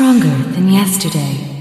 Stronger than yesterday.